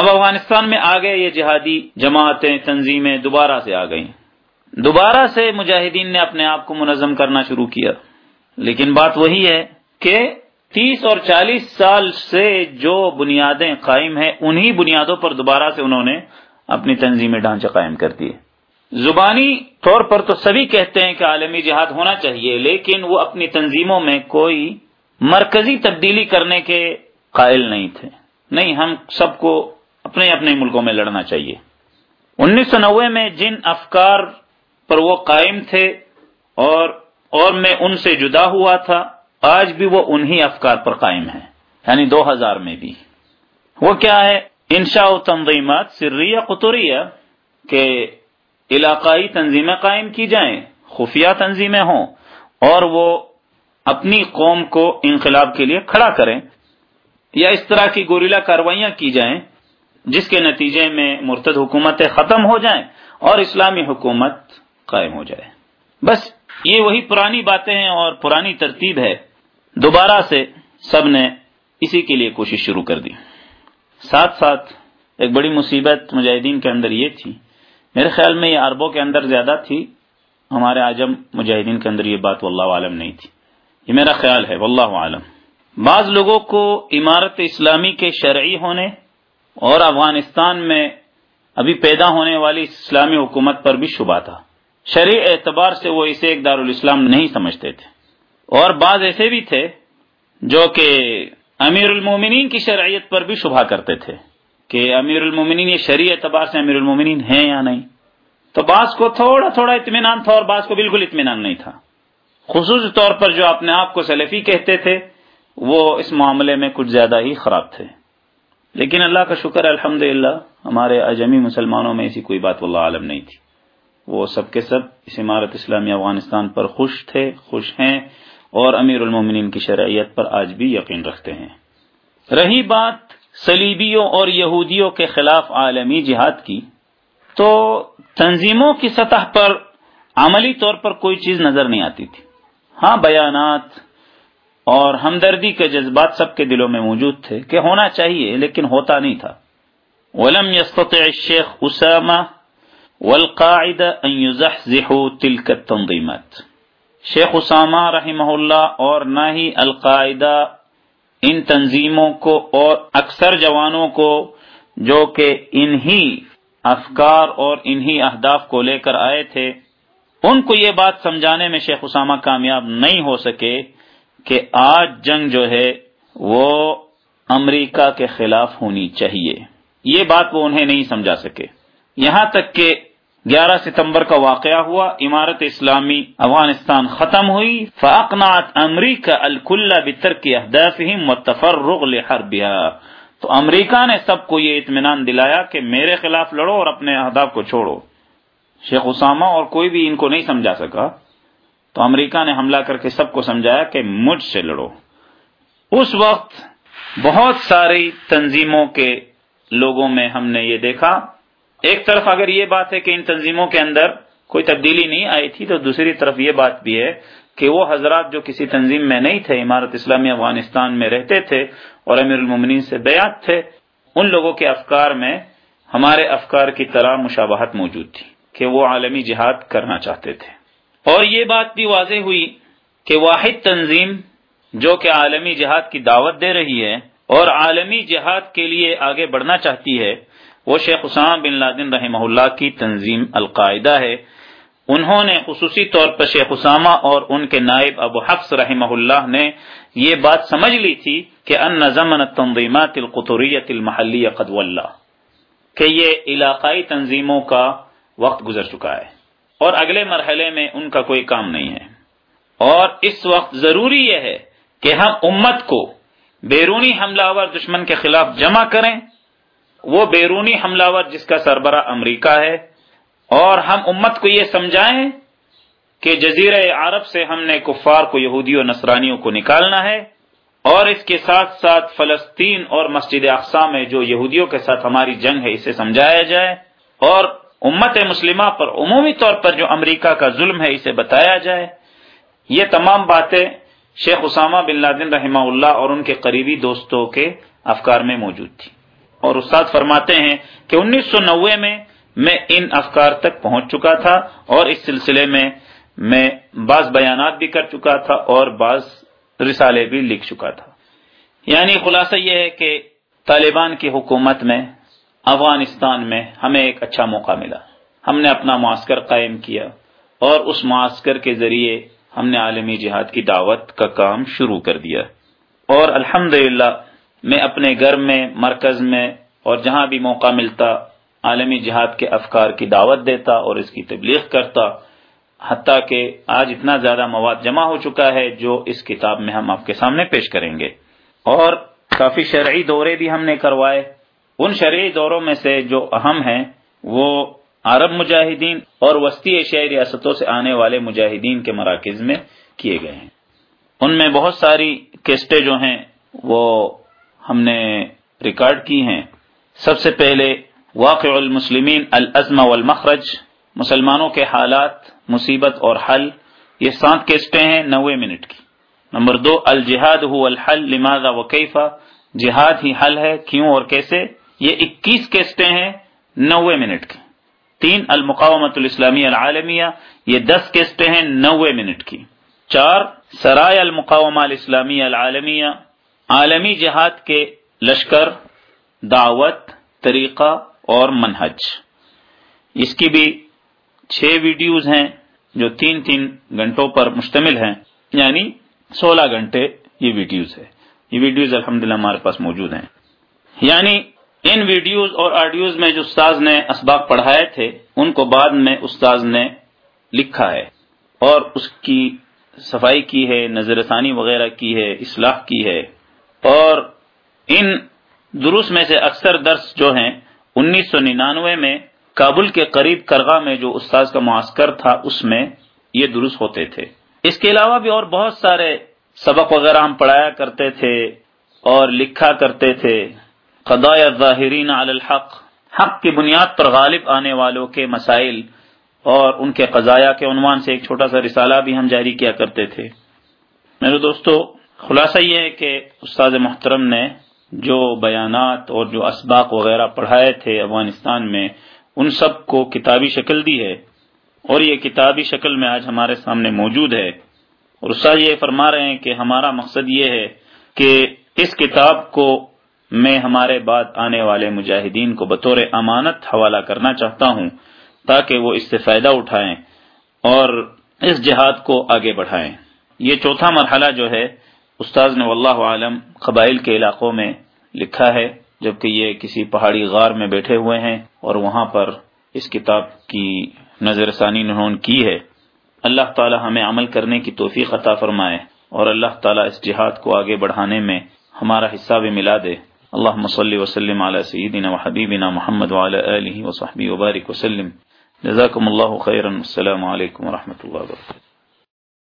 اب افغانستان میں آ گئے یہ جہادی جماعتیں تنظیمیں دوبارہ سے آ گئیں۔ دوبارہ سے مجاہدین نے اپنے آپ کو منظم کرنا شروع کیا۔ لیکن بات وہی ہے کہ تیس اور چالیس سال سے جو بنیادیں قائم ہیں، انہی بنیادوں پر دوبارہ سے انہوں نے اپنی تنظیم ڈھانچہ قائم کر دیے۔ زبانی طور پر تو سبھی کہتے ہیں کہ عالمی جہاد ہونا چاہیے، لیکن وہ اپنی تنظیموں میں کوئی مرکزی تبدیلی کرنے کے قائل نہیں تھے۔ نہیں، ہم سب کو اپنے اپنے ملکوں میں لڑنا چاہیے۔ انیس سو نوے میں جن افکار پر وہ قائم تھے اور اور میں ان سے جدا ہوا تھا، آج بھی وہ انہی افکار پر قائم ہیں یعنی دو ہزار میں بھی۔ وہ کیا ہے؟ انشاء و تنظیمات سریہ قطریہ کہ علاقائی تنظیمیں قائم کی جائیں، خفیہ تنظیمیں ہوں اور وہ اپنی قوم کو انقلاب کے لیے کھڑا کریں یا اس طرح کی گوریلا کاروائیاں کی جائیں۔ جس کے نتیجے میں مرتد حکومتیں ختم ہو جائیں اور اسلامی حکومت قائم ہو جائے۔ بس یہ وہی پرانی باتیں ہیں اور پرانی ترتیب ہے۔ دوبارہ سے سب نے اسی کے لیے کوشش شروع کر دی۔ ساتھ ساتھ ایک بڑی مصیبت مجاہدین کے اندر یہ تھی۔ میرے خیال میں یہ عربوں کے اندر زیادہ تھی۔ ہمارے آجم مجاہدین کے اندر یہ بات واللہ عالم نہیں تھی۔ یہ میرا خیال ہے، واللہ عالم۔ بعض لوگوں کو عمارت اسلامی کے شرعی ہونے اور افغانستان میں ابھی پیدا ہونے والی اسلامی حکومت پر بھی شبہ تھا۔ شرعی اعتبار سے وہ اسے ایک دارالاسلام نہیں سمجھتے تھے۔ اور بعض ایسے بھی تھے جو کہ امیر المومنین کی شرعیت پر بھی شبہ کرتے تھے کہ امیر المومنین یہ شرعی اعتبار سے امیر المومنین ہیں یا نہیں۔ تو بعض کو تھوڑا تھوڑا اطمینان تھا اور بعض کو بالکل اطمینان نہیں تھا۔ خصوصی طور پر جو اپنے آپ کو سلفی کہتے تھے، وہ اس معاملے میں کچھ زیادہ ہی خراب تھے۔ لیکن اللہ کا شکر الحمد ہمارے اجمی مسلمانوں میں ایسی کوئی بات واللہ عالم نہیں تھی۔ وہ سب کے سب اس عمارت اسلامی افغانستان پر خوش تھے، خوش ہیں اور امیر المومنین کی شرعیت پر آج بھی یقین رکھتے ہیں۔ رہی بات سلیبیوں اور یہودیوں کے خلاف عالمی جہاد کی، تو تنظیموں کی سطح پر عملی طور پر کوئی چیز نظر نہیں آتی تھی۔ ہاں بیانات اور ہمدردی کے جذبات سب کے دلوں میں موجود تھے کہ ہونا چاہیے، لیکن ہوتا نہیں تھا۔ ولم يستطع الشيخ اسامہ والقاعدہ ان يزحزحوا تلك التنظيمات۔ شیخ اسامہ رحمہ اللہ اور نہ ہی القاعدہ ان تنظیموں کو اور اکثر جوانوں کو جو کہ انہی افکار اور انہی اہداف کو لے کر آئے تھے، ان کو یہ بات سمجھانے میں شیخ اسامہ کامیاب نہیں ہو سکے کہ آج جنگ جو ہے وہ امریکہ کے خلاف ہونی چاہیے۔ یہ بات وہ انہیں نہیں سمجھا سکے۔ یہاں تک کہ گیارہ ستمبر کا واقعہ ہوا، عمارت اسلامی افغانستان ختم ہوئی۔ فاقنات امریکہ الکل بتر کی اہداف متفرغ لحربها تو امریکہ نے سب کو یہ اطمینان دلایا کہ میرے خلاف لڑو اور اپنے اہداف کو چھوڑو۔ شیخ اسامہ اور کوئی بھی ان کو نہیں سمجھا سکا۔ تو امریکہ نے حملہ کر کے سب کو سمجھایا کہ مجھ سے لڑو۔ اس وقت بہت ساری تنظیموں کے لوگوں میں ہم نے یہ دیکھا۔ ایک طرف اگر یہ بات ہے کہ ان تنظیموں کے اندر کوئی تبدیلی نہیں آئی تھی، تو دوسری طرف یہ بات بھی ہے کہ وہ حضرات جو کسی تنظیم میں نہیں تھے عمارت اسلامی افغانستان میں رہتے تھے اور امیر المومنین سے بیعت تھے، ان لوگوں کے افکار میں ہمارے افکار کی طرح مشابہت موجود تھی کہ وہ عالمی جہاد کرنا چاہتے تھے۔ اور یہ بات بھی واضح ہوئی کہ واحد تنظیم جو کہ عالمی جہاد کی دعوت دے رہی ہے اور عالمی جہاد کے لیے آگے بڑھنا چاہتی ہے، وہ شیخ اسام بن لادن رحمہ اللہ کی تنظیم القاعدہ ہے۔ انہوں نے خصوصی طور پر شیخ اسامہ اور ان کے نائب ابو حفظ رحمہ اللہ نے یہ بات سمجھ لی تھی کہ ان نظمن تنظیمات القطریت المحلی قد اللہ کہ یہ علاقائی تنظیموں کا وقت گزر چکا ہے۔ اور اگلے مرحلے میں ان کا کوئی کام نہیں ہے۔ اور اس وقت ضروری یہ ہے کہ ہم امت کو بیرونی حملہ ور دشمن کے خلاف جمع کریں۔ وہ بیرونی حملہ ور جس کا سربراہ امریکہ ہے۔ اور ہم امت کو یہ سمجھائیں کہ جزیرہ عرب سے ہم نے کفار کو یہودی و نصرانیوں کو نکالنا ہے۔ اور اس کے ساتھ ساتھ فلسطین اور مسجد اقسا میں جو یہودیوں کے ساتھ ہماری جنگ ہے، اسے سمجھایا جائے۔ اور امت مسلمہ پر عمومی طور پر جو امریکہ کا ظلم ہے، اسے بتایا جائے۔ یہ تمام باتیں شیخ اسامہ بن لادن رحمہ اللہ اور ان کے قریبی دوستوں کے افکار میں موجود تھی اور استاد فرماتے ہیں کہ انیس سو نوے میں میں ان افکار تک پہنچ چکا تھا اور اس سلسلے میں میں بعض بیانات بھی کر چکا تھا اور بعض رسالے بھی لکھ چکا تھا۔ یعنی خلاصہ یہ ہے کہ طالبان کی حکومت میں افغانستان میں ہمیں ایک اچھا موقع ملا۔ ہم نے اپنا معسکر قائم کیا اور اس معسکر کے ذریعے ہم نے عالمی جہاد کی دعوت کا کام شروع کر دیا۔ اور الحمد میں اپنے گھر میں، مرکز میں اور جہاں بھی موقع ملتا، عالمی جہاد کے افکار کی دعوت دیتا اور اس کی تبلیغ کرتا، حتیٰ کہ آج اتنا زیادہ مواد جمع ہو چکا ہے جو اس کتاب میں ہم آپ کے سامنے پیش کریں گے۔ اور کافی شرعی دورے بھی ہم نے کروائے۔ ان شرعی دوروں میں سے جو اہم ہیں، وہ عرب مجاہدین اور وسطی ایشیائی ریاستوں سے آنے والے مجاہدین کے مراکز میں کیے گئے ہیں۔ ان میں بہت ساری کیسٹیں جو ہیں، وہ ہم نے ریکارڈ کی ہیں۔ سب سے پہلے واقع المسلمین الازم والمخرج، مسلمانوں کے حالات، مصیبت اور حل، یہ سات کیسٹیں ہیں نوے منٹ کی۔ نمبر دو، الجہاد ہو الحل، لماذا وکیفا؟ جہاد ہی حل ہے، کیوں اور کیسے؟ یہ اکیس کیسٹیں ہیں نوے منٹ کی۔ تین المقامت الاسلامی العالمیہ، یہ دس کیسٹیں ہیں نوے منٹ کی۔ چار سرائے المقامہ الاسلامی العالمیہ، عالمی جہاد کے لشکر، دعوت، طریقہ اور منہج۔ اس کی بھی چھ ویڈیوز ہیں جو تین تین گھنٹوں پر مشتمل ہیں یعنی سولہ گھنٹے یہ ویڈیوز ہے یہ ویڈیوز الحمدللہ ہمارے پاس موجود ہیں۔ یعنی ان ویڈیوز اور آڈیوز میں جو استاذ نے اسباق پڑھائے تھے، ان کو بعد میں استاذ نے لکھا ہے اور اس کی صفائی کی ہے، نظر ثانی وغیرہ کی ہے، اصلاح کی ہے۔ اور ان دروس میں سے اکثر درس جو ہیں، انیس سو ننانوے میں کابل کے قریب کرغا میں جو استاذ کا معسکر تھا، اس میں یہ درست ہوتے تھے۔ اس کے علاوہ بھی اور بہت سارے سبق وغیرہ ہم پڑھایا کرتے تھے اور لکھا کرتے تھے۔ قضاء ظاہرین علی الحق، حق کی بنیاد پر غالب آنے والوں کے مسائل اور ان کے قضایا کے عنوان سے ایک چھوٹا سا رسالہ بھی ہم جاری کیا کرتے تھے۔ میرے دوستو، خلاصہ یہ ہے کہ استاد محترم نے جو بیانات اور جو اسباق وغیرہ پڑھائے تھے افغانستان میں، ان سب کو کتابی شکل دی ہے۔ اور یہ کتابی شکل میں آج ہمارے سامنے موجود ہے۔ اور استاد یہ فرما رہے ہیں کہ ہمارا مقصد یہ ہے کہ اس کتاب کو میں ہمارے بعد آنے والے مجاہدین کو بطور امانت حوالہ کرنا چاہتا ہوں تاکہ وہ اس سے فائدہ اٹھائیں اور اس جہاد کو آگے بڑھائیں۔ یہ چوتھا مرحلہ جو ہے، استاذ نے واللہ عالم قبائل کے علاقوں میں لکھا ہے، جبکہ یہ کسی پہاڑی غار میں بیٹھے ہوئے ہیں اور وہاں پر اس کتاب کی نظر ثانی انہوں نے کی ہے۔ اللہ تعالی ہمیں عمل کرنے کی توفیق عطا فرمائے اور اللہ تعالی اس جہاد کو آگے بڑھانے میں ہمارا حصہ بھی ملا دے۔ اللهم صل وسلم على سيدنا وحبيبنا محمد وعلى آله وصحبه وبارك وسلم. جزاكم الله خيرا. والسلام عليكم ورحمة الله وبركاته.